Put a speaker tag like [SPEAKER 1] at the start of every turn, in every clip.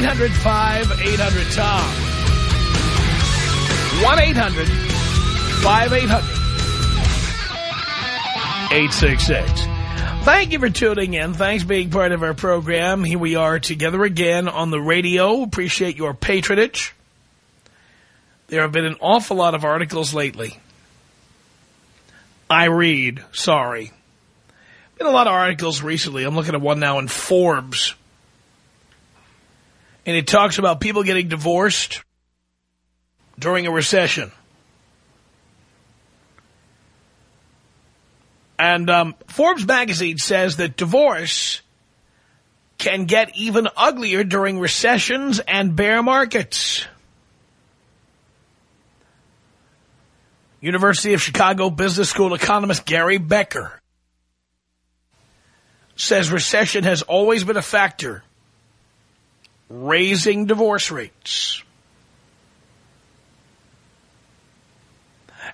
[SPEAKER 1] 1-800-5800-TOM. 1-800-5800-866. Thank you for tuning in. Thanks for being part of our program. Here we are together again on the radio. Appreciate your patronage. There have been an awful lot of articles lately. I read, sorry. Been a lot of articles recently. I'm looking at one now in Forbes. And it talks about people getting divorced during a recession. And um, Forbes magazine says that divorce can get even uglier during recessions and bear markets. University of Chicago Business School economist Gary Becker says recession has always been a factor raising divorce rates.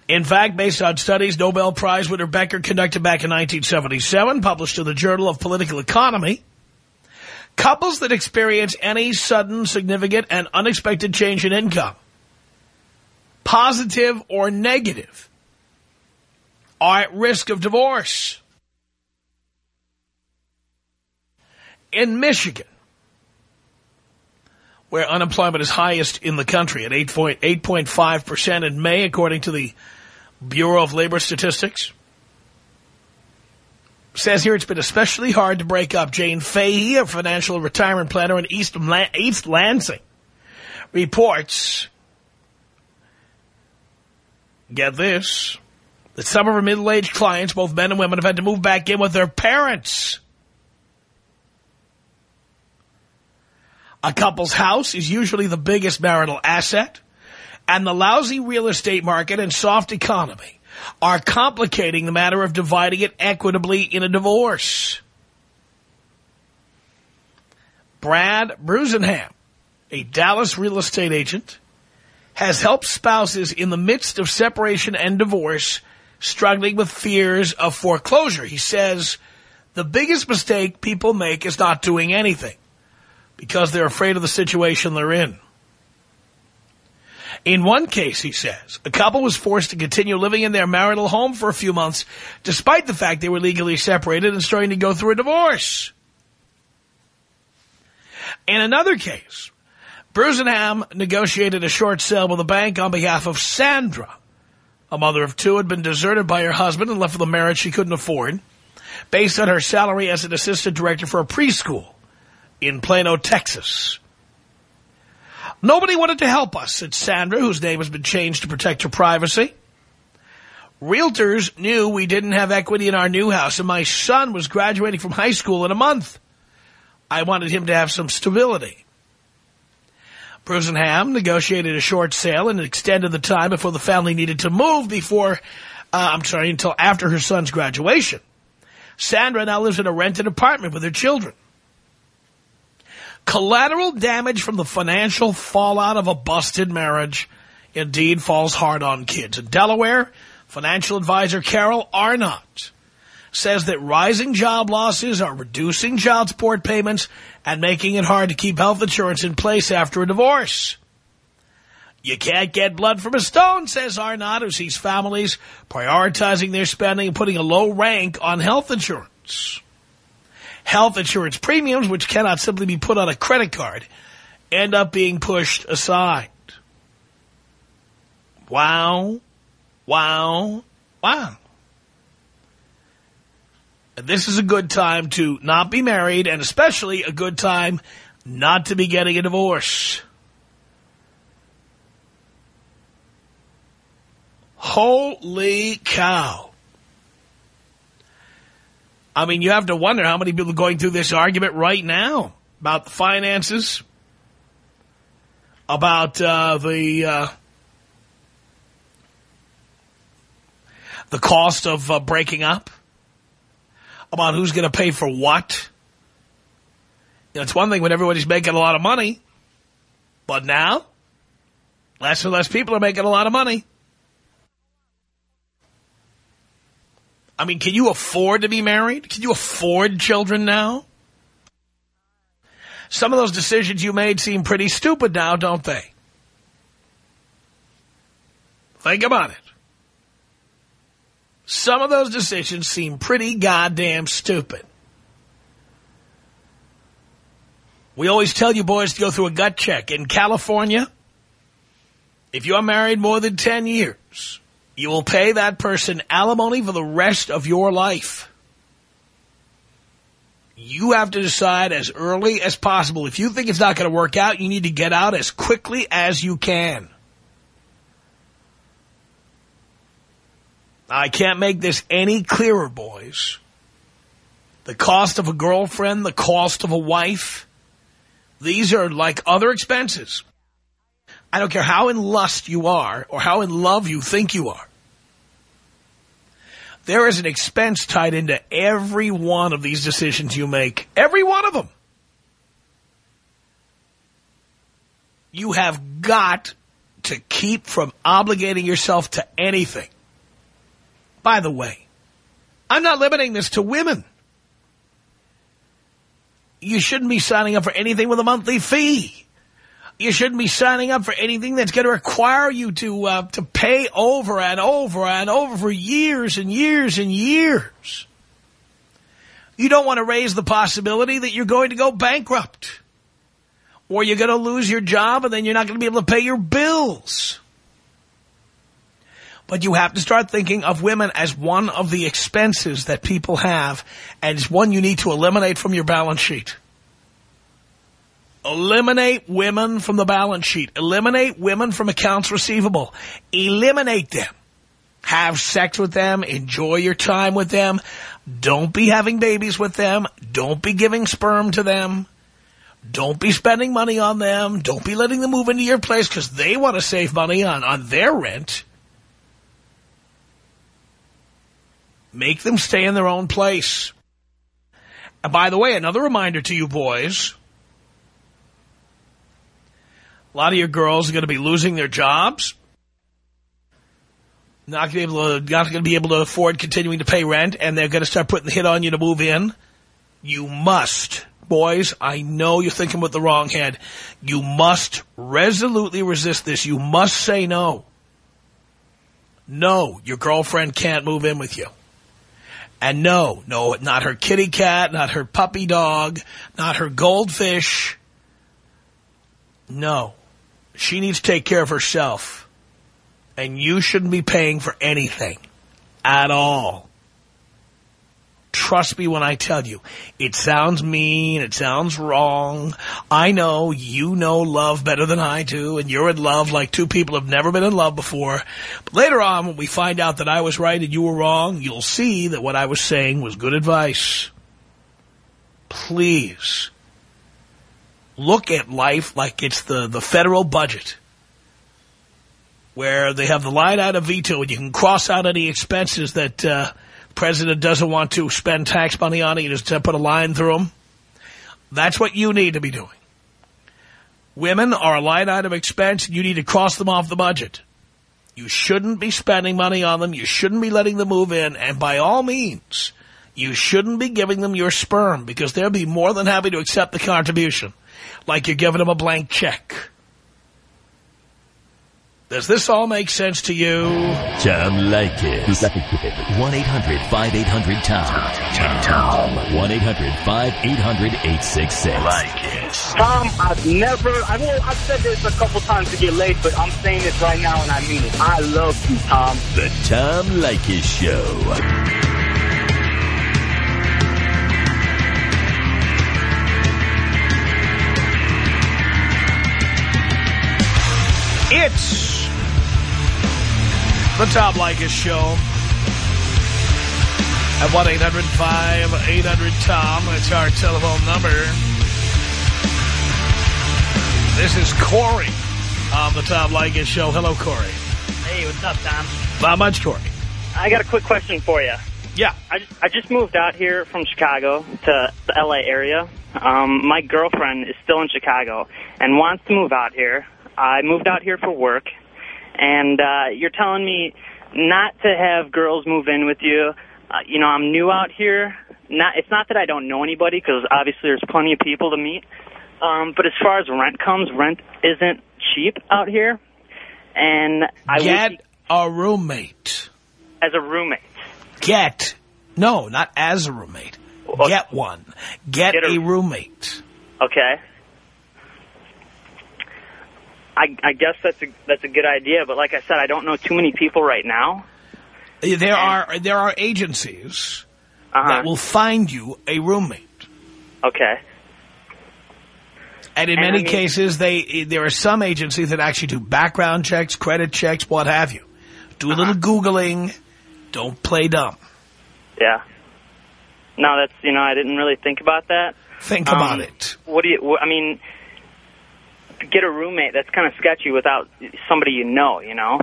[SPEAKER 1] In fact, based on studies Nobel Prize winner Becker conducted back in 1977, published in the Journal of Political Economy, couples that experience any sudden, significant, and unexpected change in income, positive or negative, are at risk of divorce. In Michigan, where unemployment is highest in the country at 8.5% in May, according to the Bureau of Labor Statistics. Says here it's been especially hard to break up. Jane Fahey, a financial retirement planner in East, East Lansing, reports, get this, that some of her middle-aged clients, both men and women, have had to move back in with their parents. A couple's house is usually the biggest marital asset, and the lousy real estate market and soft economy are complicating the matter of dividing it equitably in a divorce. Brad Brusenham, a Dallas real estate agent, has helped spouses in the midst of separation and divorce struggling with fears of foreclosure. He says, the biggest mistake people make is not doing anything because they're afraid of the situation they're in. In one case, he says, a couple was forced to continue living in their marital home for a few months, despite the fact they were legally separated and starting to go through a divorce. In another case, Brusenham negotiated a short sale with a bank on behalf of Sandra, a mother of two had been deserted by her husband and left with a marriage she couldn't afford, based on her salary as an assistant director for a preschool in Plano, Texas. Nobody wanted to help us, said Sandra, whose name has been changed to protect her privacy. Realtors knew we didn't have equity in our new house, and my son was graduating from high school in a month. I wanted him to have some stability. Brusenham negotiated a short sale and extended the time before the family needed to move before, uh, I'm sorry, until after her son's graduation. Sandra now lives in a rented apartment with her children. Collateral damage from the financial fallout of a busted marriage indeed falls hard on kids. In Delaware, financial advisor Carol Arnott says that rising job losses are reducing child support payments and making it hard to keep health insurance in place after a divorce. You can't get blood from a stone, says Arnott, who sees families prioritizing their spending and putting a low rank on health insurance. Health insurance premiums, which cannot simply be put on a credit card, end up being pushed aside. Wow. Wow. Wow. And this is a good time to not be married and especially a good time not to be getting a divorce. Holy cow. I mean, you have to wonder how many people are going through this argument right now about the finances, about uh, the uh, the cost of uh, breaking up, about who's going to pay for what. You know, it's one thing when everybody's making a lot of money, but now less and less people are making a lot of money. I mean, can you afford to be married? Can you afford children now? Some of those decisions you made seem pretty stupid now, don't they? Think about it. Some of those decisions seem pretty goddamn stupid. We always tell you boys to go through a gut check. In California, if you're married more than 10 years, you will pay that person alimony for the rest of your life. You have to decide as early as possible. If you think it's not going to work out, you need to get out as quickly as you can. I can't make this any clearer, boys. The cost of a girlfriend, the cost of a wife, these are like other expenses. I don't care how in lust you are or how in love you think you are. There is an expense tied into every one of these decisions you make. Every one of them. You have got to keep from obligating yourself to anything. By the way, I'm not limiting this to women. You shouldn't be signing up for anything with a monthly fee. You shouldn't be signing up for anything that's going to require you to uh, to pay over and over and over for years and years and years. You don't want to raise the possibility that you're going to go bankrupt. Or you're going to lose your job and then you're not going to be able to pay your bills. But you have to start thinking of women as one of the expenses that people have and it's one you need to eliminate from your balance sheet. Eliminate women from the balance sheet. Eliminate women from accounts receivable. Eliminate them. Have sex with them. Enjoy your time with them. Don't be having babies with them. Don't be giving sperm to them. Don't be spending money on them. Don't be letting them move into your place because they want to save money on, on their rent. Make them stay in their own place. And by the way, another reminder to you boys a lot of your girls are going to be losing their jobs. Not going to be able to, not going to be able to afford continuing to pay rent, and they're going to start putting the hit on you to move in. You must, boys, I know you're thinking with the wrong head. You must resolutely resist this. You must say no. No, your girlfriend can't move in with you. And no, no, not her kitty cat, not her puppy dog, not her goldfish. No. She needs to take care of herself. And you shouldn't be paying for anything at all. Trust me when I tell you. It sounds mean. It sounds wrong. I know you know love better than I do, and you're in love like two people have never been in love before. But later on, when we find out that I was right and you were wrong, you'll see that what I was saying was good advice. Please look at life like it's the, the federal budget where they have the line item veto and you can cross out any expenses that uh, the president doesn't want to spend tax money on. You just put a line through them. That's what you need to be doing. Women are a line item expense. You need to cross them off the budget. You shouldn't be spending money on them. You shouldn't be letting them move in. And by all means, you shouldn't be giving them your sperm because they'll be more than happy to accept the contribution like you're giving them a blank check. Does this all make sense to you?
[SPEAKER 2] Tom Leykis. 1-800-5800-TOM. Tom. 1-800-5800-866. Leykis.
[SPEAKER 3] Tom, I've never, I will, I've said this a couple times to get late, but I'm saying this right now and I mean it. I love you, Tom.
[SPEAKER 2] The Tom Leykis Show.
[SPEAKER 1] It's the Tom Leykis Show at 1-800-5800-TOM. That's our telephone number. This is Corey on the Tom Leykis Show. Hello, Corey.
[SPEAKER 4] Hey, what's up, Tom?
[SPEAKER 1] Not much, Corey.
[SPEAKER 4] I got a quick question for you.
[SPEAKER 1] Yeah.
[SPEAKER 4] I just, I just moved out here from Chicago to the L.A. area. Um, my girlfriend is still in Chicago and wants to move out here. I moved out here for work, and uh, you're telling me not to have girls move in with you. Uh, you know, I'm new out here. Not, it's not that I don't know anybody, because obviously there's plenty of people to meet. Um, but as far as rent comes, rent isn't cheap out here. And I
[SPEAKER 1] Get a roommate.
[SPEAKER 4] as a roommate.
[SPEAKER 1] Get. No, not as a roommate.
[SPEAKER 4] Well,
[SPEAKER 1] Get one. Get,
[SPEAKER 4] Get a-
[SPEAKER 1] a roommate.
[SPEAKER 4] Okay. I, I guess that's a that's a good idea, but like I said, I don't know too many people right now.
[SPEAKER 1] There are there are agencies
[SPEAKER 4] Uh-huh.
[SPEAKER 1] that will find you a roommate.
[SPEAKER 4] Okay.
[SPEAKER 1] And in
[SPEAKER 4] And I
[SPEAKER 1] many
[SPEAKER 4] mean-
[SPEAKER 1] cases, they there are some agencies that actually do background checks, credit checks, what have you. Do a
[SPEAKER 4] Uh-huh.
[SPEAKER 1] little Googling. Don't play dumb.
[SPEAKER 4] Yeah. No, that's you know I didn't really think about that.
[SPEAKER 1] Think
[SPEAKER 4] Um,
[SPEAKER 1] about it.
[SPEAKER 4] What do you? I mean, get a roommate that's kind of sketchy without somebody you know, you know.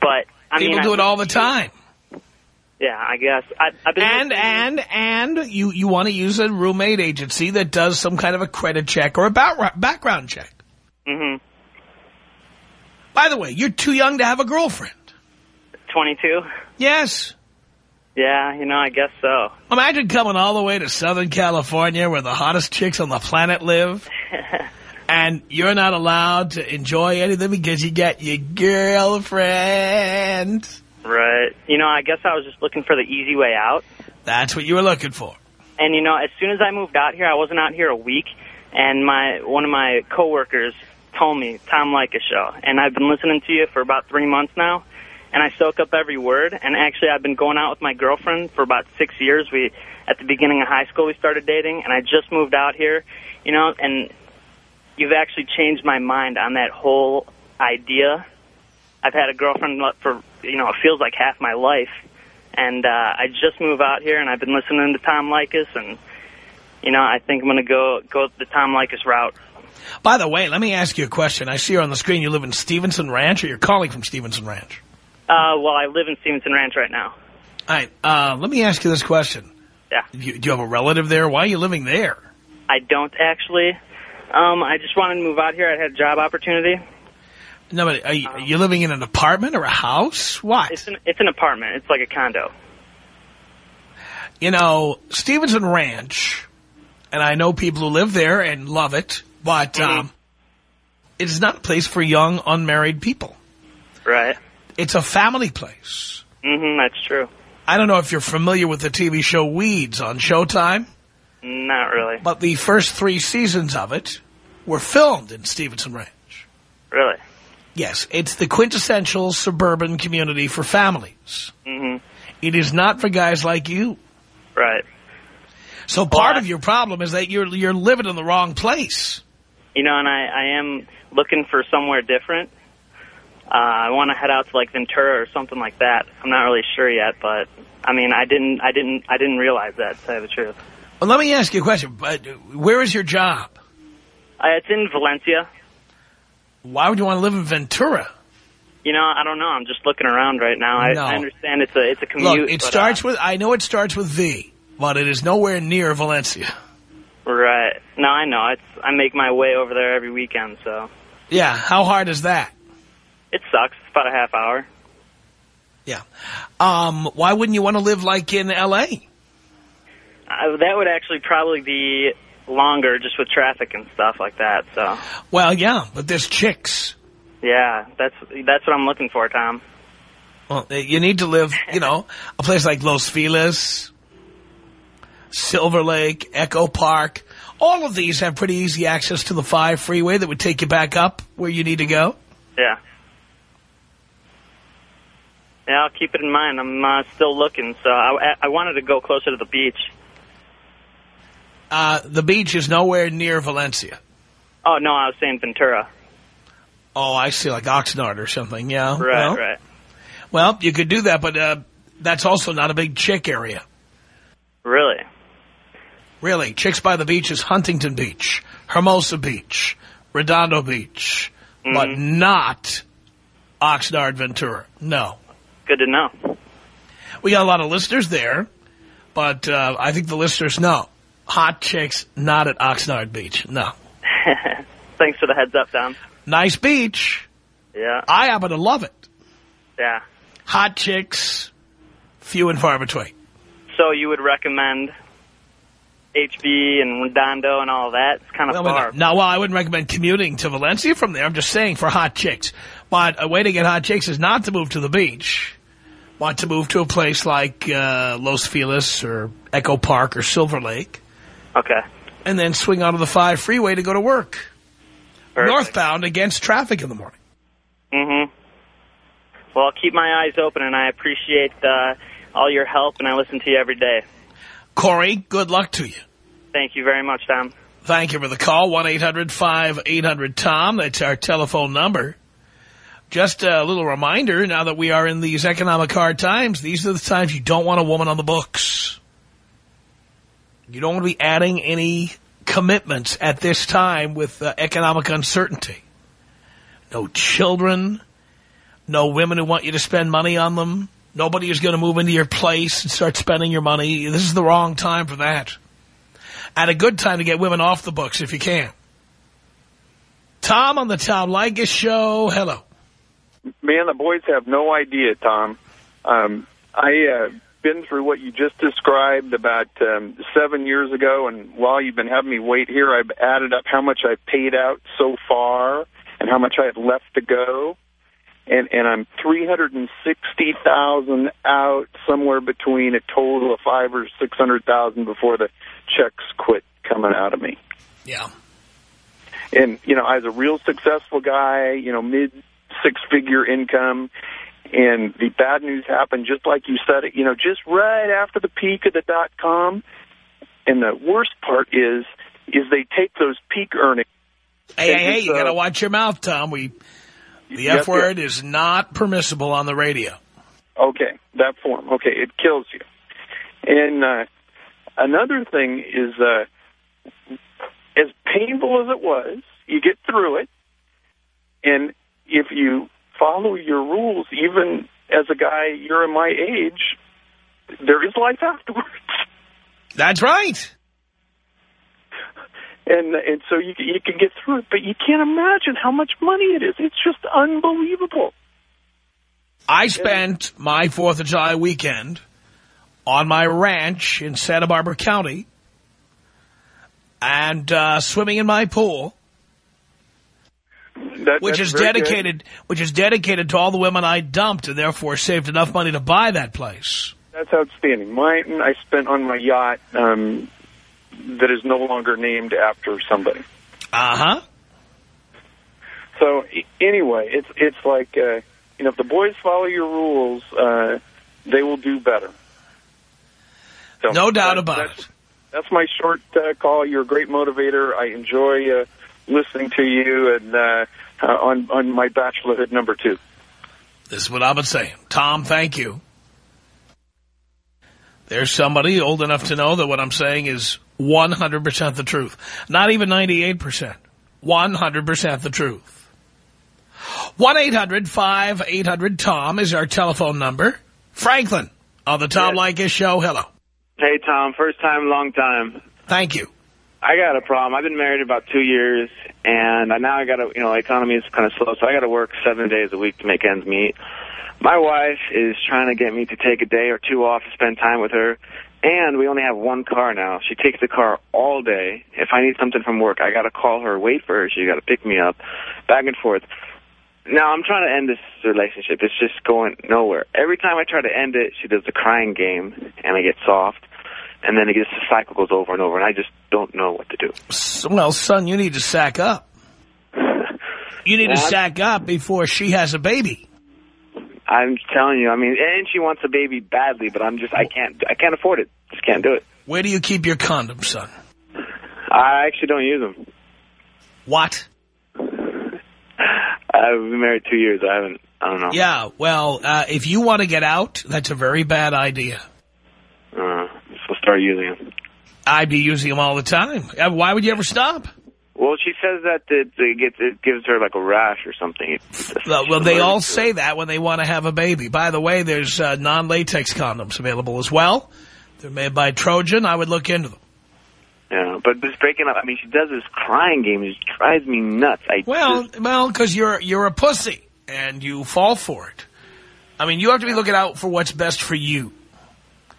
[SPEAKER 4] But I
[SPEAKER 1] People
[SPEAKER 4] mean,
[SPEAKER 1] do
[SPEAKER 4] I-
[SPEAKER 1] it all the time.
[SPEAKER 4] Yeah, I guess. I, I've been
[SPEAKER 1] And and and you you want to use a roommate agency that does some kind of a credit check or a background check.
[SPEAKER 4] Mm-hmm.
[SPEAKER 1] By the way, you're too young to have a girlfriend.
[SPEAKER 4] 22.
[SPEAKER 1] Yes.
[SPEAKER 4] Yeah, you know, I guess so.
[SPEAKER 1] Imagine coming all the way to Southern California where the hottest chicks on the planet live. and you're not allowed to enjoy anything because you got your girlfriend.
[SPEAKER 4] Right. You know, I guess I was just looking for the easy way out.
[SPEAKER 1] That's what you were looking for.
[SPEAKER 4] And you know, as soon as I moved out here, I wasn't out here a week, and my one of my coworkers told me Tom Leykis show, and I've been listening to you for about three months now, and I soak up every word. And actually, I've been going out with my girlfriend for about six years. We at the beginning of high school we started dating, and I just moved out here, you know, and you've actually changed my mind on that whole idea. I've had a girlfriend for you know it feels like half my life, and uh, I just moved out here, and I've been listening to Tom Leykis, and you know I think I'm gonna go go the Tom Leykis route.
[SPEAKER 1] By the way, let me ask you a question. I see you on the screen. You live in Stevenson Ranch, or you're calling from Stevenson Ranch?
[SPEAKER 4] Uh, well, I live in Stevenson Ranch right now.
[SPEAKER 1] All right. Uh, let me ask you this question.
[SPEAKER 4] Yeah,
[SPEAKER 1] You, do you have a relative there? Why are you living there?
[SPEAKER 4] I don't actually. Um, I just wanted to move out here. I had a job opportunity.
[SPEAKER 1] No, but are you, are you living in an apartment or a house? What?
[SPEAKER 4] It's an it's an apartment. It's like a condo.
[SPEAKER 1] You know, Stevenson Ranch, and I know people who live there and love it, but
[SPEAKER 4] Mhm.
[SPEAKER 1] um, it is not a place for young, unmarried people.
[SPEAKER 4] Right.
[SPEAKER 1] It's a family place.
[SPEAKER 4] Mm-hmm. That's true.
[SPEAKER 1] I don't know if you're familiar with the TV show Weeds on Showtime,
[SPEAKER 4] Not really.
[SPEAKER 1] but the first three seasons of it were filmed in Stevenson Ranch.
[SPEAKER 4] Really.
[SPEAKER 1] Yes, it's the quintessential suburban community for families.
[SPEAKER 4] Mm-hmm.
[SPEAKER 1] It is not for guys like you.
[SPEAKER 4] Right.
[SPEAKER 1] So part
[SPEAKER 4] Well,
[SPEAKER 1] of your problem is that you're you're living in the wrong place.
[SPEAKER 4] You know, and I I am looking for somewhere different. Uh, I want to head out to like Ventura or something like that. I'm not really sure yet, but I mean, I didn't, I didn't, I didn't realize that. To tell you the truth,
[SPEAKER 1] Well, let me ask you a question. But where is your job?
[SPEAKER 4] uh, it's in Valencia.
[SPEAKER 1] Why would you want to live in Ventura?
[SPEAKER 4] You know, I don't know. I'm just looking around right now. I, I understand it's a it's a commute.
[SPEAKER 1] Look, it
[SPEAKER 4] but,
[SPEAKER 1] starts
[SPEAKER 4] uh,
[SPEAKER 1] with, I know it starts with V, but it is nowhere near Valencia.
[SPEAKER 4] right. No, I know. It's I make my way over there every weekend, so
[SPEAKER 1] Yeah, how hard is that?
[SPEAKER 4] it sucks. It's about a half hour.
[SPEAKER 1] Yeah. Um, why wouldn't you want to live like in L.A.?
[SPEAKER 4] Uh, that would actually probably be longer, just with traffic and stuff like that. So
[SPEAKER 1] Well, yeah, but there's chicks.
[SPEAKER 4] Yeah, that's that's what I'm looking for, Tom.
[SPEAKER 1] Well, you need to live, you know, a place like Los Feliz, Silver Lake, Echo Park. All of these have pretty easy access to the 5 freeway that would take you back up where you need to go.
[SPEAKER 4] Yeah. Yeah, I'll keep it in mind. I'm uh, still looking, so I, I wanted to go closer to the beach.
[SPEAKER 1] Uh, the beach is nowhere near Valencia.
[SPEAKER 4] Oh, no, I was saying Ventura.
[SPEAKER 1] Oh, I see, like Oxnard or something, yeah.
[SPEAKER 4] Right,
[SPEAKER 1] well,
[SPEAKER 4] right.
[SPEAKER 1] Well, you could do that, but uh, that's also not a big chick area.
[SPEAKER 4] Really?
[SPEAKER 1] Really, Chicks by the Beach is Huntington Beach, Hermosa Beach, Redondo Beach,
[SPEAKER 4] Mm-hmm.
[SPEAKER 1] but not Oxnard, Ventura. No.
[SPEAKER 4] Good to know.
[SPEAKER 1] We got a lot of listeners there, but uh, I think the listeners know. Hot chicks not at Oxnard Beach. No.
[SPEAKER 4] Thanks for the heads up, Tom.
[SPEAKER 1] Nice beach.
[SPEAKER 4] Yeah,
[SPEAKER 1] I happen to love it.
[SPEAKER 4] yeah.
[SPEAKER 1] Hot chicks, few and far between.
[SPEAKER 4] So you would recommend HB and Redondo and all that? It's kind of
[SPEAKER 1] Well,
[SPEAKER 4] far.
[SPEAKER 1] no, well, I wouldn't recommend commuting to Valencia from there. I'm just saying for hot chicks. But a way to get hot chicks is not to move to the beach. Want to move to a place like uh, Los Feliz or Echo Park or Silver Lake.
[SPEAKER 4] Okay.
[SPEAKER 1] And then swing onto the 5 freeway to go to work.
[SPEAKER 4] Perfect.
[SPEAKER 1] Northbound against traffic in the morning.
[SPEAKER 4] Mm-hmm. Well, I'll keep my eyes open, and I appreciate uh, all your help, and I listen to you every day.
[SPEAKER 1] Corey, good luck to you.
[SPEAKER 4] Thank you very much, Tom.
[SPEAKER 1] Thank you for the call. 1-800-5800-TOM. That's our telephone number. Just a little reminder, now that we are in these economic hard times, these are the times you don't want a woman on the books. You don't want to be adding any commitments at this time with uh, economic uncertainty. No children, no women who want you to spend money on them. Nobody is going to move into your place and start spending your money. This is the wrong time for that. At a good time to get women off the books if you can. Tom on the Tom Leykis Show. Hello.
[SPEAKER 5] Man, the boys have no idea, Tom. Um, I uh, been through what you just described about um, seven years ago, and while you've been having me wait here, I've added up how much I've paid out so far and how much I have left to go, and and I'm three hundred and sixty thousand out, somewhere between a total of five or six hundred thousand before the checks quit coming out of me.
[SPEAKER 1] Yeah.
[SPEAKER 5] And you know, I was a real successful guy, you know, mid six figure income. And the bad news happened just like you said it, you know, just right after the peak of the dot com. And the worst part is, is they take those peak earnings.
[SPEAKER 1] Hey, hey, hey, you got to
[SPEAKER 5] uh,
[SPEAKER 1] watch your mouth, Tom. We The F word is not permissible on the radio.
[SPEAKER 5] Okay, that form. Okay, it kills you. And uh, another thing is, uh, as painful as it was, you get through it. And if you follow your rules, even as a guy you're in my age, there is life afterwards.
[SPEAKER 1] That's right.
[SPEAKER 5] And and so you you can get through it, but you can't imagine how much money it is. It's just unbelievable.
[SPEAKER 1] I spent my 4th of July weekend on my ranch in Santa Barbara County and uh, swimming in my pool,
[SPEAKER 5] That,
[SPEAKER 1] which is
[SPEAKER 5] very good.
[SPEAKER 1] dedicated, which is dedicated to all the women I dumped and therefore saved enough money to buy that place.
[SPEAKER 5] That's outstanding. Mine I spent on my yacht um, that is no longer named after somebody.
[SPEAKER 1] Uh-huh.
[SPEAKER 5] So e- anyway, it's it's like uh, you know if the boys follow your rules, uh, they will do better. So
[SPEAKER 1] No doubt
[SPEAKER 5] that-
[SPEAKER 1] about
[SPEAKER 5] that's,
[SPEAKER 1] it.
[SPEAKER 5] That's my short uh, call. You're a great motivator. I enjoy uh, listening to you and uh, uh, on on my bachelorhood number two.
[SPEAKER 1] This is what I've been saying. Tom, thank you. There's somebody old enough to know that what I'm saying is 100% the truth. Not even 98%. 100% the truth. 1-800-5800-TOM is our telephone number. Franklin on the Tom Leykis Show. Hello.
[SPEAKER 6] Hey, Tom. First time, long time.
[SPEAKER 1] Thank you.
[SPEAKER 6] I got a problem. I've been married about two years, and now I got to, you know, economy is kind of slow, so I got to work seven days a week to make ends meet. My wife is trying to get me to take a day or two off to spend time with her, and we only have one car now. She takes the car all day. If I need something from work, I got to call her, wait for her. She got to pick me up, back and forth. Now, I'm trying to end this relationship. It's just going nowhere. Every time I try to end it, she does the crying game, and I get soft, and then it gets the cycle goes over and over, and I just don't know what to do.
[SPEAKER 1] S- Well, son, you need to sack up. You need to sack up before she has a baby.
[SPEAKER 6] I'm telling you, I mean, and she wants a baby badly, but I'm just, I can't, I can't afford it. Just can't do it.
[SPEAKER 1] Where do you keep your condoms, son?
[SPEAKER 6] I actually don't use them.
[SPEAKER 1] What?
[SPEAKER 6] I've been married two years. I haven't. I don't know.
[SPEAKER 1] Yeah, well, uh, if you want to get out, that's a very bad idea.
[SPEAKER 6] Start using them.
[SPEAKER 1] I'd be using them all the time. Uh, Why would you ever stop?
[SPEAKER 6] Well, she says that it, it gets it gives her like a rash or something.
[SPEAKER 1] Well, well, they all say
[SPEAKER 6] it.
[SPEAKER 1] that when they want to have a baby. By the way, there's uh, non-latex condoms available as well. They're made by Trojan. I would look into them.
[SPEAKER 6] Yeah, but this breaking up. I mean, she does this crying game. It drives me nuts. I
[SPEAKER 1] Well,
[SPEAKER 6] just,
[SPEAKER 1] well, because you're you're a pussy and you fall for it. I mean, you have to be looking out for what's best for you.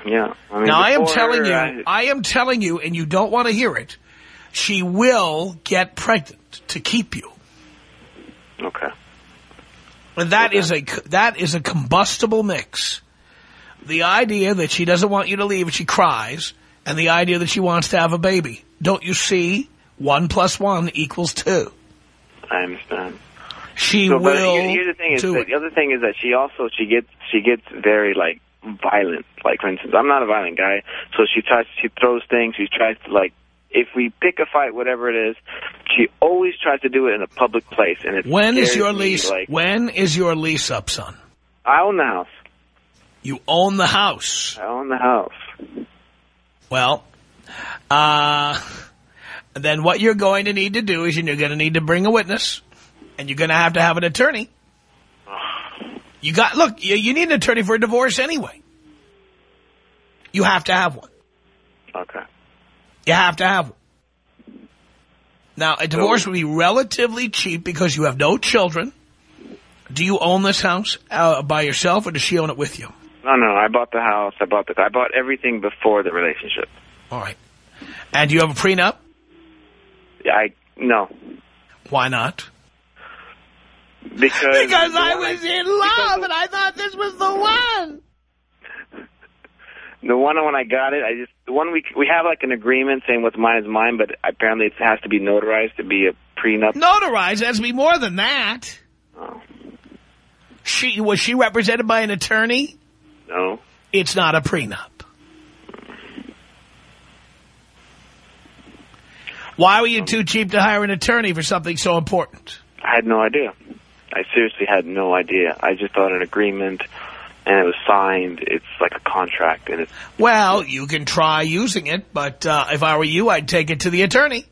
[SPEAKER 6] Yeah. I mean,
[SPEAKER 1] Now, I am telling you,
[SPEAKER 6] I,
[SPEAKER 1] I am telling you, and you don't want to hear it. She will get pregnant to keep you.
[SPEAKER 6] okay.
[SPEAKER 1] And that
[SPEAKER 6] Okay.
[SPEAKER 1] is a that is a combustible mix. The idea that she doesn't want you to leave and she cries, and the idea that she wants to have a baby. Don't you see? One plus one equals two.
[SPEAKER 6] I understand.
[SPEAKER 1] She
[SPEAKER 6] So,
[SPEAKER 1] will
[SPEAKER 6] here- here's the thing is that
[SPEAKER 1] it.
[SPEAKER 6] the other thing is that she also she gets she gets very like violent. Like for instance, I'm not a violent guy, so she tries she throws things. She tries to like if we pick a fight, whatever it is, she always tries to do it in a public place. And it
[SPEAKER 1] When is your lease?
[SPEAKER 6] Like
[SPEAKER 1] when is your lease up, son?
[SPEAKER 6] I own the house.
[SPEAKER 1] You own the house.
[SPEAKER 6] I own the house.
[SPEAKER 1] Well, uh, then what you're going to need to do is you're going to need to bring a witness, and you're going to have to have an attorney. You got look. You, you need an attorney for a divorce anyway. You have to have one.
[SPEAKER 6] Okay.
[SPEAKER 1] You have to have one. Now, a divorce would be relatively cheap because you have no children. Do you own this house uh, by yourself, or does she own it with you?
[SPEAKER 6] No, no. I bought the house. I bought the. I bought everything before the relationship.
[SPEAKER 1] All right. And do you have a prenup?
[SPEAKER 6] I no
[SPEAKER 1] Why not?
[SPEAKER 6] Because
[SPEAKER 1] Because I was in love and I thought this was the one.
[SPEAKER 6] The one when I got it, I just the one we we have like an agreement saying what's mine is mine, but apparently it has to be notarized to be a prenup.
[SPEAKER 1] Notarized has to be more than that.
[SPEAKER 6] Oh,
[SPEAKER 1] She Was she represented by an attorney?
[SPEAKER 6] no,
[SPEAKER 1] It's not a prenup. Why were you um. too cheap to hire an attorney for something so important?
[SPEAKER 6] I had no idea. I seriously had no idea. I just thought an agreement, and it was signed. It's like a contract, and it's
[SPEAKER 1] Well, you can try using it, but uh, if I were you, I'd take it to the attorney.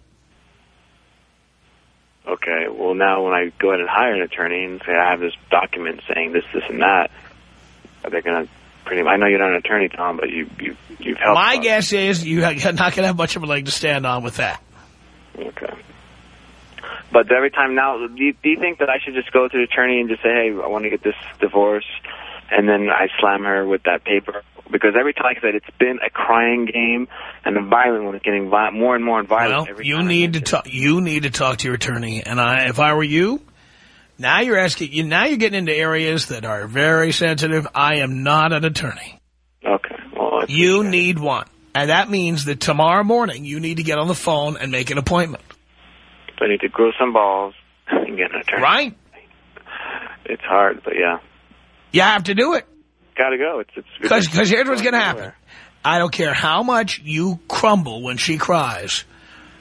[SPEAKER 6] okay. Well, now when I go ahead and hire an attorney and say I have this document saying this, this, and that, are they gonna pretty? much... I know you're not an attorney, Tom, but you you you've helped.
[SPEAKER 1] My guess is you're not going to have much of a leg to stand on with that.
[SPEAKER 6] Okay. But every time now, do you, do you think that I should just go to the attorney and just say, hey, I want to get this divorce, and then I slam her with that paper? Because every time, like I said, it's been a crying game, and the violent one is getting vi more and more violent.
[SPEAKER 1] Well,
[SPEAKER 6] every
[SPEAKER 1] you
[SPEAKER 6] time
[SPEAKER 1] need to talk. You need to talk to your attorney. And I, if I were you, now you're asking. You now you're getting into areas that are very sensitive. I am not an attorney.
[SPEAKER 6] Okay. Well,
[SPEAKER 1] You need one, and that means that tomorrow morning you need to get on the phone and make an appointment.
[SPEAKER 6] So I need to grow some balls and get an attorney.
[SPEAKER 1] Right?
[SPEAKER 6] It's hard, but yeah,
[SPEAKER 1] You have to do it
[SPEAKER 6] gotta go. It's it's
[SPEAKER 1] because here's what's going to happen. I don't care how much you crumble when she cries.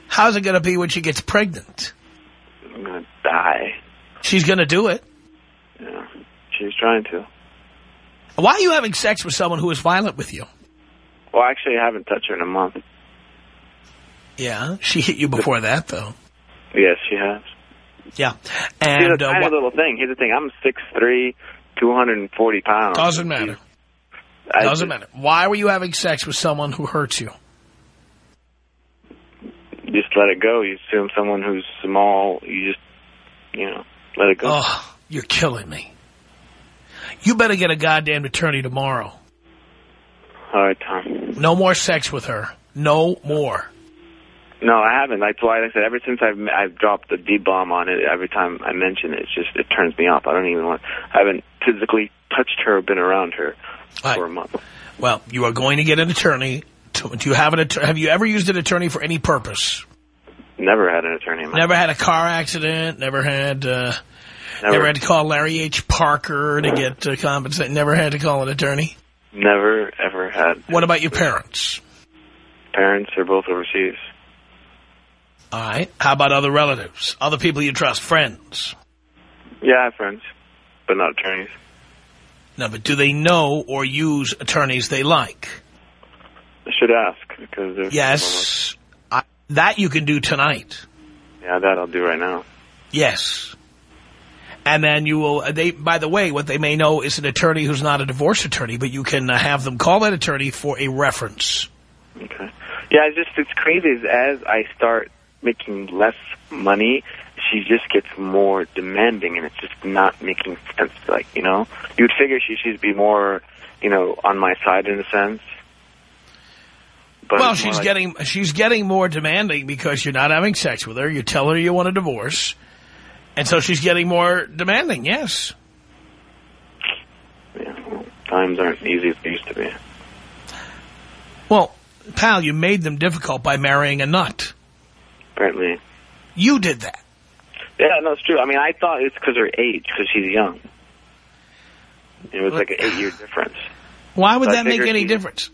[SPEAKER 1] How's it going to be when she gets pregnant?
[SPEAKER 6] I'm gonna die.
[SPEAKER 1] She's going to do it.
[SPEAKER 6] Yeah, she's trying to.
[SPEAKER 1] Why are you having sex with someone who is violent with you?
[SPEAKER 6] Well, actually, I haven't touched her in a month.
[SPEAKER 1] Yeah, she hit you before that, though.
[SPEAKER 6] Yes, she has.
[SPEAKER 1] Yeah, And She's
[SPEAKER 6] a
[SPEAKER 1] uh,
[SPEAKER 6] tiny
[SPEAKER 1] what,
[SPEAKER 6] little thing. Here's the thing. I'm six three, 240 pounds.
[SPEAKER 1] doesn't matter.
[SPEAKER 6] I
[SPEAKER 1] Doesn't
[SPEAKER 6] just-
[SPEAKER 1] matter. Why were you having sex with someone who hurts you?
[SPEAKER 6] Just let it go. You assume someone who's small, you just, you know, let it go.
[SPEAKER 1] Oh, you're killing me. You better get a goddamn attorney tomorrow.
[SPEAKER 6] All right, Tom.
[SPEAKER 1] No more sex with her. No more.
[SPEAKER 6] No, I haven't. That's why I said ever since I've I've dropped the D bomb on it. Every time I mention it, it's just it turns me off. I don't even want. I haven't physically touched her or been around her for a month.
[SPEAKER 1] Well, you are going to get an attorney. To, do you have an att- Have you ever used an attorney for any purpose?
[SPEAKER 6] Never had an attorney.
[SPEAKER 1] Never had a car accident. Never had. Uh,
[SPEAKER 6] Never,
[SPEAKER 1] never had to call Larry H. Parker to get uh, compensated. Never had to call an attorney.
[SPEAKER 6] never ever had.
[SPEAKER 1] What about your parents?
[SPEAKER 6] Parents are both overseas.
[SPEAKER 1] All right. How about other relatives? Other people you trust? Friends?
[SPEAKER 6] Yeah, I have friends, but not attorneys.
[SPEAKER 1] No, but do they know or use attorneys they like?
[SPEAKER 6] I should ask because
[SPEAKER 1] Yes. I, that you can do tonight.
[SPEAKER 6] Yeah, that I'll do right now.
[SPEAKER 1] Yes. And then you will, they, by the way, what they may know is an attorney who's not a divorce attorney, but you can uh, have them call that attorney for a reference.
[SPEAKER 6] Okay. Yeah, it's just it's crazy. As I start making less money, she just gets more demanding, and it's just not making sense. Like you know, you would figure she should be more, you know, on my side in a sense. But
[SPEAKER 1] well, she's
[SPEAKER 6] like-
[SPEAKER 1] getting, she's getting more demanding because you're not having sex with her. You tell her you want a divorce. And so she's getting more demanding, yes.
[SPEAKER 6] Yeah, well, times aren't easy as they used to be.
[SPEAKER 1] Well, pal, you made them difficult by marrying a nut.
[SPEAKER 6] Apparently,
[SPEAKER 1] You did that.
[SPEAKER 6] yeah, no, it's true. I mean, I thought it's because her age, because she's young. It was like an eight-year difference.
[SPEAKER 1] Why would
[SPEAKER 6] I
[SPEAKER 1] that make any difference?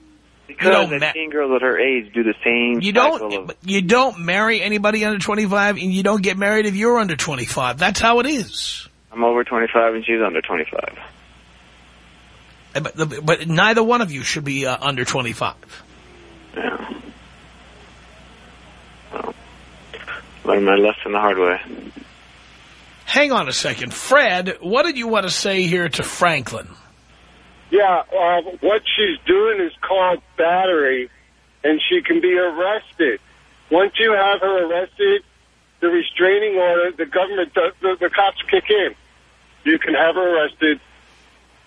[SPEAKER 6] Because
[SPEAKER 1] don't
[SPEAKER 6] I've seen girls at her age do the same.
[SPEAKER 1] You don't, you don't marry anybody under 25 and you don't get married if you're under 25. That's how it is.
[SPEAKER 6] I'm over 25 and she's under 25.
[SPEAKER 1] Uh, But, but neither one of you should be uh, under 25.
[SPEAKER 6] Yeah. Well, learned my lesson the hard way.
[SPEAKER 1] Hang on a second. Fred, what did you want to say here to Franklin?
[SPEAKER 7] Yeah, uh, what she's doing is called battery, and she can be arrested. Once you have her arrested, the restraining order, the government, the, the, the cops kick in. You can have her arrested.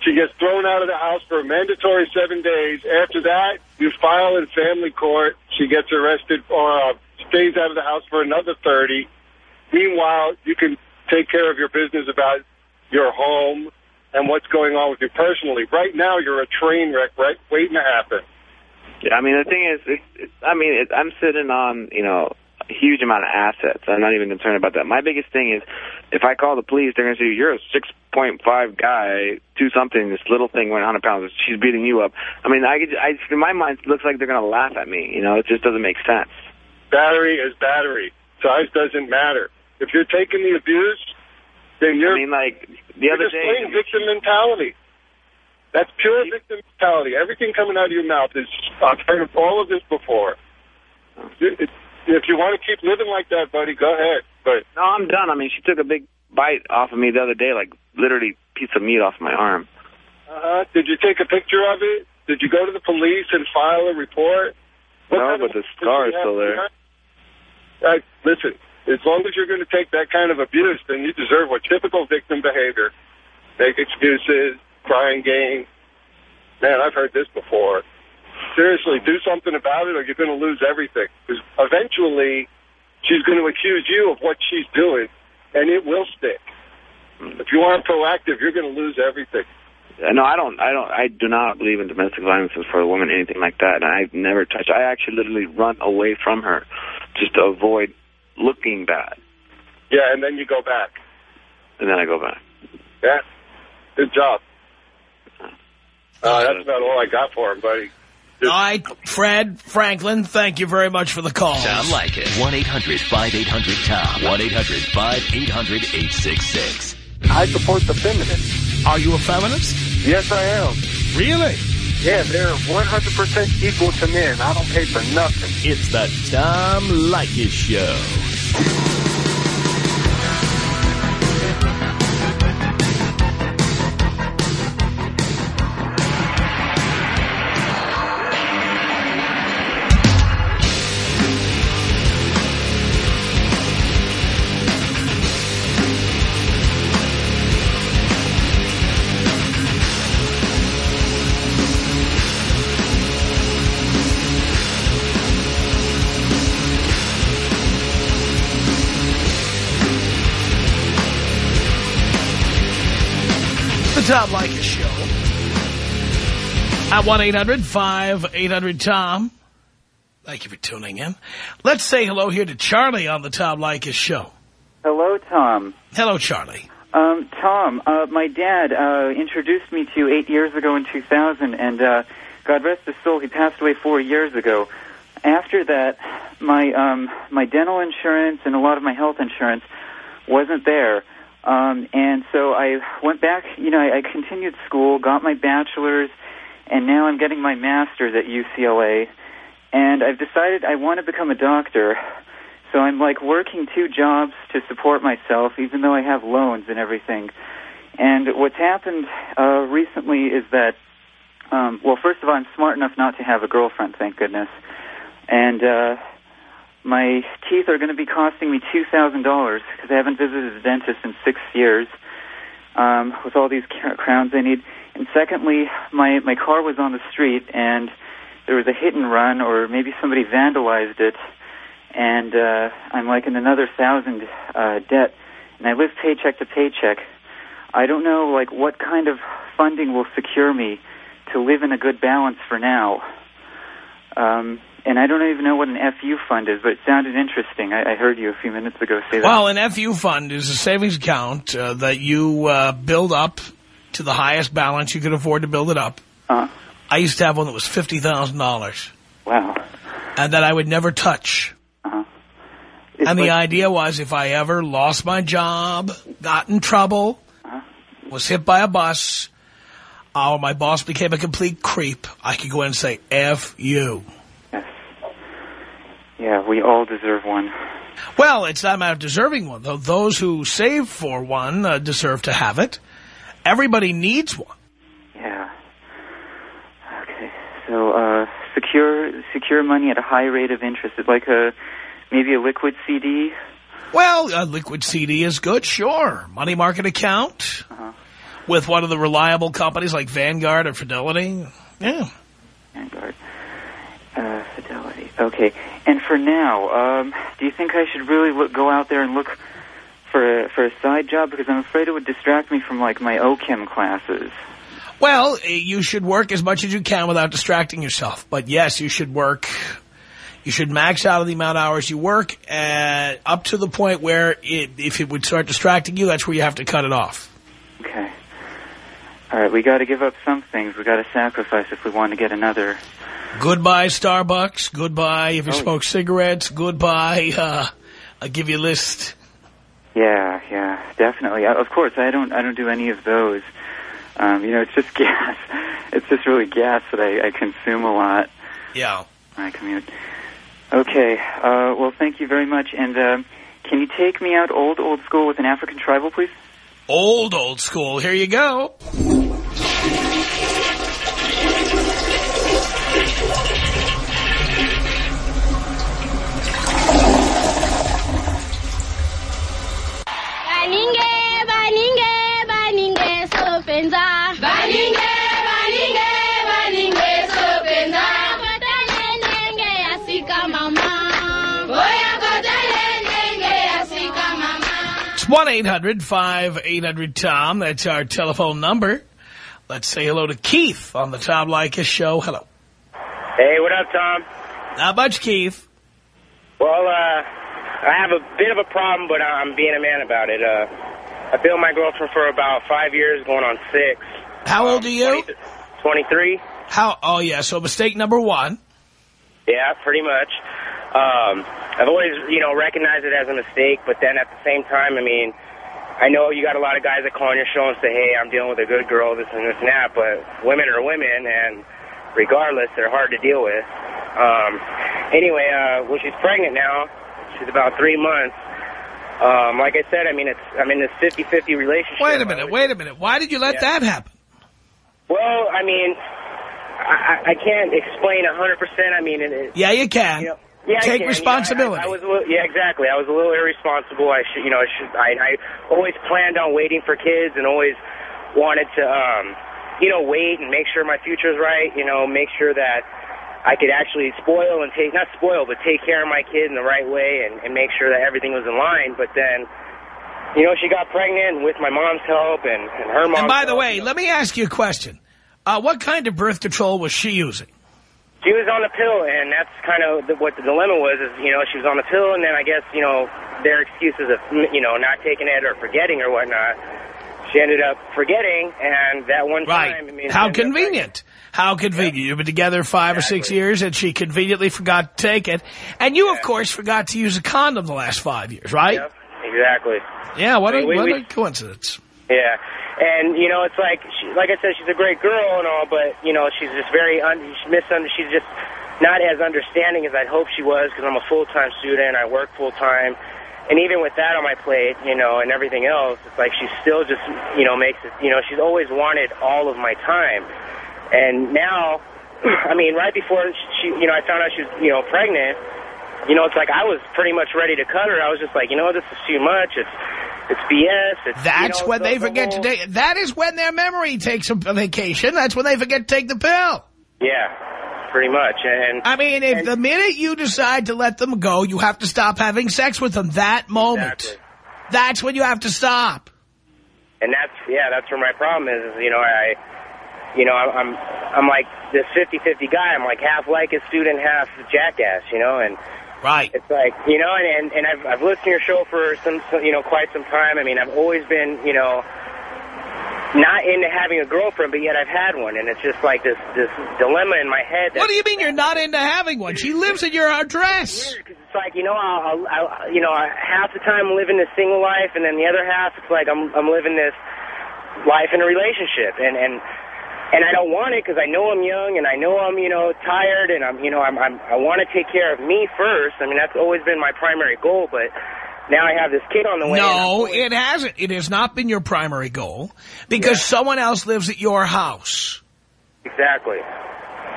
[SPEAKER 7] She gets thrown out of the house for a mandatory seven days. After that, you file in family court. She gets arrested or uh, stays out of the house for another 30. Meanwhile, you can take care of your business about your home and what's going on with you personally. Right now, you're a train wreck, right, waiting to happen.
[SPEAKER 6] Yeah, I mean, the thing is, it, it, I mean, it, I'm sitting on, you know, a huge amount of assets. I'm not even concerned about that. My biggest thing is, if I call the police, they're going to say, you're a 6.5 guy, do something, this little thing weighing 100 pounds, she's beating you up. I mean, I, I in my mind, it looks like they're going to laugh at me. You know, it just doesn't make sense.
[SPEAKER 7] Battery is battery. Size doesn't matter. If you're taking the abuse, then you're,
[SPEAKER 6] I mean, like, the other
[SPEAKER 7] just
[SPEAKER 6] day...
[SPEAKER 7] playing victim mentality. That's pure victim mentality. Everything coming out of your mouth is, I've heard of all of this before. If you want to keep living like that, buddy, go ahead. But
[SPEAKER 6] No, I'm done. I mean, she took a big bite off of me the other day, like, literally piece of meat off my arm.
[SPEAKER 7] Uh-huh. Did you take a picture of it? Did you go to the police and file a report? What
[SPEAKER 6] No, but the scar is still there.
[SPEAKER 7] Uh, listen, as long as you're going to take that kind of abuse, then you deserve what typical victim behavior. Make excuses, crying game. Man, I've heard this before. Seriously, do something about it or you're going to lose everything. Because eventually, she's going to accuse you of what she's doing, and it will stick. If you aren't proactive, you're going to lose everything.
[SPEAKER 6] Uh, No, I don't. I don't. I do not believe in domestic violence for a woman, anything like that. And I've never touched. I actually literally run away from her just to avoid looking bad,
[SPEAKER 7] Yeah, and then you go back.
[SPEAKER 6] and then I go back.
[SPEAKER 7] Yeah, good job. Uh, that's about all I got for him, buddy.
[SPEAKER 1] All right, Fred, Franklin, thank you very much for the call.
[SPEAKER 2] Sound like it. 1-800-5800-TOM. 1-800-5800-866.
[SPEAKER 7] I support the feminists.
[SPEAKER 1] Are you a feminist?
[SPEAKER 7] Yes, I am.
[SPEAKER 1] Really?
[SPEAKER 7] Yeah, they're 100% equal to men. I don't pay for nothing.
[SPEAKER 2] It's the Tom Leykis Show.
[SPEAKER 1] Tom Leykis Show. At 1-800-5800-TOM. Thank you for tuning in. Let's say hello here to Charlie on the Tom Leykis Show.
[SPEAKER 8] Hello, Tom.
[SPEAKER 1] Hello, Charlie.
[SPEAKER 8] Um, Tom, uh, my dad uh, introduced me to you eight years ago in 2000, and uh, God rest his soul, he passed away four years ago. After that, my um, my dental insurance and a lot of my health insurance wasn't there. Um, and so I went back, you know, I, I continued school, got my bachelor's, and now I'm getting my master's at UCLA. And I've decided I want to become a doctor. So I'm like working two jobs to support myself, even though I have loans and everything. And what's happened uh, recently is that, um, well, first of all, I'm smart enough not to have a girlfriend, thank goodness. And uh, my teeth are going to be costing me two thousand dollars because I haven't visited a dentist in six years. Um, with all these crowns I need, and secondly, my my car was on the street and there was a hit and run, or maybe somebody vandalized it, and uh, I'm like in another thousand uh, debt, and I live paycheck to paycheck. I don't know like what kind of funding will secure me to live in a good balance for now. Um, and I don't even know what an FU fund is, but it sounded interesting. I, I heard you a few minutes ago say that.
[SPEAKER 1] Well, an FU fund is a savings account uh, that you uh, build up to the highest balance you can afford to build it up.
[SPEAKER 8] Uh,
[SPEAKER 1] I used to have one that was $50,000.
[SPEAKER 8] wow.
[SPEAKER 1] And that I would never touch.
[SPEAKER 8] Uh-huh.
[SPEAKER 1] And the idea was if I ever lost my job, got in trouble,
[SPEAKER 8] Uh-huh.
[SPEAKER 1] was hit by a bus, or my boss became a complete creep, I could go in and say, F you.
[SPEAKER 8] Yeah, we all deserve one.
[SPEAKER 1] Well, it's not a matter of deserving one, though. Those who save for one uh, deserve to have it. Everybody needs one.
[SPEAKER 8] Yeah. Okay. So, uh, secure secure money at a high rate of interest. It's like a maybe a liquid CD.
[SPEAKER 1] Well, a liquid CD is good, sure. Money market account
[SPEAKER 8] Uh-huh.
[SPEAKER 1] with one of the reliable companies like Vanguard or Fidelity. Yeah.
[SPEAKER 8] Vanguard. Uh, Fidelity. Okay. And for now, um, do you think I should really look, go out there and look for a, for a side job? Because I'm afraid it would distract me from like my OChem classes.
[SPEAKER 1] Well, eh, you should work as much as you can without distracting yourself. But yes, you should work. You should max out of the amount of hours you work uh, up to the point where it, if it would start distracting you, that's where you have to cut it off.
[SPEAKER 8] Okay. All right. We got to give up some things. We got to sacrifice if we want to get another.
[SPEAKER 1] Goodbye, Starbucks. Goodbye, if you
[SPEAKER 8] Oh.
[SPEAKER 1] smoke cigarettes. Goodbye, uh, I'll give you a list.
[SPEAKER 8] Yeah, yeah, definitely. Uh, Of course, I don't, I don't do any of those. Um, you know, it's just gas. It's just really gas that I, I consume a lot
[SPEAKER 1] Yeah.
[SPEAKER 8] I commute. Okay. Uh, well, thank you very much. And um, can you take me out old, old school with an African tribal, please?
[SPEAKER 1] Old, old school. Here you go. 1-800-5800-TOM. That's our telephone number. Let's say hello to Keith on the Tom Leykis show. Hello.
[SPEAKER 3] Hey, what up, Tom?
[SPEAKER 1] Not much, Keith.
[SPEAKER 3] Well, uh, I have a bit of a problem, but I'm being a man about it. Uh, I've been with my girlfriend for about five years, going on six.
[SPEAKER 1] How old are you?
[SPEAKER 3] 23?
[SPEAKER 1] How? Oh, yeah. So mistake number one.
[SPEAKER 3] Yeah, pretty much. Um, I've always, you know, recognized it as a mistake, but then at the same time, I mean, I know you got a lot of guys that call on your show and say, hey, I'm dealing with a good girl, this and this and that, but women are women, and regardless, they're hard to deal with. Um, anyway, uh, well, she's pregnant now. She's about three months. Um, like I said, I mean, it's I'm in this 50-50 relationship.
[SPEAKER 1] Wait a minute. Wait a minute. Why did you let
[SPEAKER 3] Yeah.
[SPEAKER 1] that happen?
[SPEAKER 3] Well, I mean, I, I I can't explain 100%. I mean, it, it,
[SPEAKER 1] Yeah, you can.
[SPEAKER 3] you know, yeah,
[SPEAKER 1] Take
[SPEAKER 3] can.
[SPEAKER 1] responsibility.
[SPEAKER 3] Yeah, I, I was a little, yeah, exactly. I was a little irresponsible. I should, you know, I should. I, I always planned on waiting for kids and always wanted to, um, you know, wait and make sure my future's right. You know, make sure that I could actually spoil and take not spoil, but take care of my kid in the right way and, and make sure that everything was in line. But then, you know, she got pregnant with my mom's help and, and her mom.
[SPEAKER 1] And by the
[SPEAKER 3] help,
[SPEAKER 1] way,
[SPEAKER 3] you know.
[SPEAKER 1] let me ask you a question. Uh, what kind of birth control was she using?
[SPEAKER 3] She was on the pill, and that's kind of the, what the dilemma was. Is you know she was on the pill, and then I guess you know their excuses of you know not taking it or forgetting or whatnot. She ended up forgetting, and that one
[SPEAKER 1] Right.
[SPEAKER 3] time. I mean,
[SPEAKER 1] How
[SPEAKER 3] she ended up
[SPEAKER 1] convenient. How convenient. You've been together five or six years, and she conveniently forgot to take it. And you, of course, forgot to use a condom the last five years, right?
[SPEAKER 3] Yep, exactly.
[SPEAKER 1] Yeah, what, a,
[SPEAKER 3] We-
[SPEAKER 1] what
[SPEAKER 3] we-
[SPEAKER 1] a coincidence.
[SPEAKER 3] Yeah, and you know, it's like, she, like I said, she's a great girl and all, but you know, she's just very un, she's misunder. She's just not as understanding as I'd hoped she was because I'm a full time student. I work full time, and even with that on my plate, you know, and everything else, it's like she still just, you know, makes it. You know, she's always wanted all of my time, and now, I mean, right before she, you know, I found out she was, you know, pregnant. You know, it's like I was pretty much ready to cut her. I was just like, you know, this is too much. It's it's BS. It's,
[SPEAKER 1] That's
[SPEAKER 3] you know,
[SPEAKER 1] when
[SPEAKER 3] the-
[SPEAKER 1] they
[SPEAKER 3] the
[SPEAKER 1] forget
[SPEAKER 3] whole-
[SPEAKER 1] to take. That is when their memory takes a vacation. That's when they forget to take the pill.
[SPEAKER 3] Yeah, pretty much. And
[SPEAKER 1] I mean, if the minute you decide to let them go, you have to stop having sex with them. That moment.
[SPEAKER 3] Exactly.
[SPEAKER 1] That's when you have to stop.
[SPEAKER 3] and that's yeah, that's where my problem is. is you know, I, you know, I'm I'm, I'm like this 50-50 guy. I'm like half like a student, half jackass. You know, and
[SPEAKER 1] Right.
[SPEAKER 3] it's like you know, and and, and I've I've listened to your show for some, some you know quite some time. I mean, I've always been you know. Not into having a girlfriend, but yet I've had one, and it's just like this this dilemma in my head. That
[SPEAKER 1] What do you mean you're not into having one? She lives in your address.
[SPEAKER 3] weird 'cause it's like you know I'll, I'll, I'll you know half the time I'm living this single life, and then the other half it's like I'm I'm living this life in a relationship, and and and I don't want it because I know I'm young and I know I'm you know tired, and I'm you know I'm, I'm I want to take care of me first. I mean that's always been my primary goal, but now I have this kid on the way.
[SPEAKER 1] No, it hasn't. It has not been your primary goal because someone else lives at your house.
[SPEAKER 3] Exactly.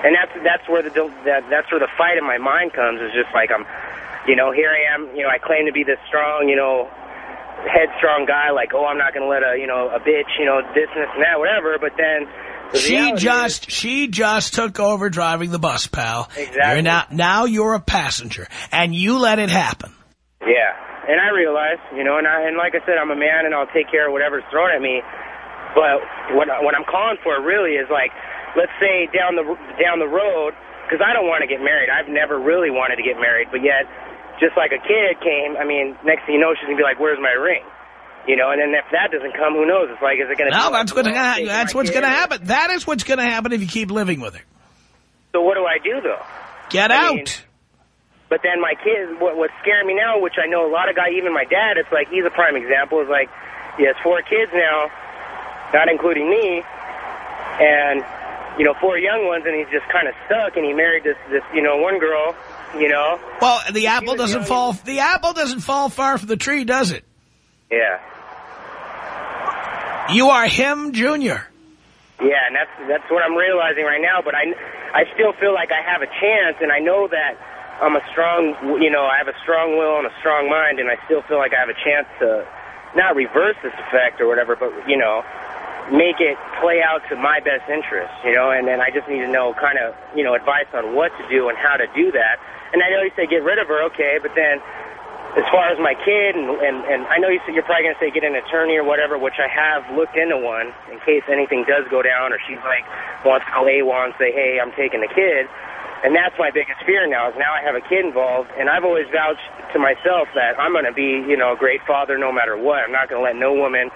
[SPEAKER 3] And that's that's where the that that's where the fight in my mind comes. Is just like I'm, you know, here I am. You know, I claim to be this strong, you know, headstrong guy. Like, oh, I'm not going to let a you know a bitch, you know, this and this and that, whatever. But then the
[SPEAKER 1] She just she just took over driving the bus, pal.
[SPEAKER 3] Exactly.
[SPEAKER 1] You're now now you're a passenger, and you let it happen.
[SPEAKER 3] yeah. And I realize, you know, and I and like I said, I'm a man, and I'll take care of whatever's thrown at me. But what what I'm calling for really is like, let's say down the down the road, because I don't want to get married. I've never really wanted to get married, but yet, just like a kid came, I mean, next thing you know, she's gonna be like, "Where's my ring?" You know, and then if that doesn't come, who knows? It's like, is it gonna?
[SPEAKER 1] No,
[SPEAKER 3] be
[SPEAKER 1] that's gonna
[SPEAKER 3] taking
[SPEAKER 1] that's what's gonna
[SPEAKER 3] or-
[SPEAKER 1] happen. That is what's gonna happen if you keep living with her.
[SPEAKER 3] So what do I do though?
[SPEAKER 1] Get
[SPEAKER 3] I
[SPEAKER 1] out.
[SPEAKER 3] mean, But then my kids, what, what's scaring me now, which I know a lot of guys, even my dad, it's like he's a prime example. Is like he has four kids now, not including me, and you know four young ones, and he's just kind of stuck. And he married this this you know one girl, you know.
[SPEAKER 1] well, the apple doesn't
[SPEAKER 3] young.
[SPEAKER 1] fall. The apple doesn't fall far from the tree, does it?
[SPEAKER 3] Yeah,
[SPEAKER 1] You are him, Junior.
[SPEAKER 3] yeah, and that's that's what I'm realizing right now. But I I still feel like I have a chance, and I know that. I'm a strong, you know, I have a strong will and a strong mind, and I still feel like I have a chance to not reverse this effect or whatever, but, you know, make it play out to my best interest, you know, and then I just need to know kind of, you know, advice on what to do and how to do that. And I know you say get rid of her, okay, but then as far as my kid, and, and, and I know you said you're probably going to say get an attorney or whatever, which I have looked into one in case anything does go down or she's like, wants to call AWOL and say, hey, I'm taking the kid. And that's my biggest fear now is now I have a kid involved, and I've always vouched to myself that I'm going to be, you know, a great father no matter what. I'm not going to let no woman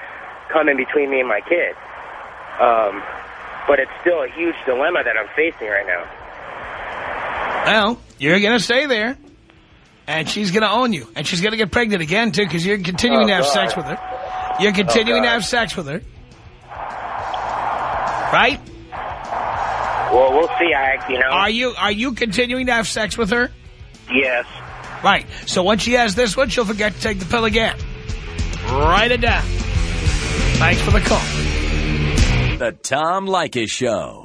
[SPEAKER 3] come in between me and my kid. Um, but it's still a huge dilemma that I'm facing right now.
[SPEAKER 1] Well, you're going to stay there, and she's going to own you, and she's going to get pregnant again too because you're continuing
[SPEAKER 3] Oh,
[SPEAKER 1] to have
[SPEAKER 3] God.
[SPEAKER 1] sex with her. You're continuing to have sex with her, right?
[SPEAKER 3] Well, we'll see. I, you know,
[SPEAKER 1] Are you are you continuing to have sex with her?
[SPEAKER 3] yes.
[SPEAKER 1] Right. So once she has this one, she'll forget to take the pill again. Write it down. Thanks for the call.
[SPEAKER 2] The Tom Leykis Show.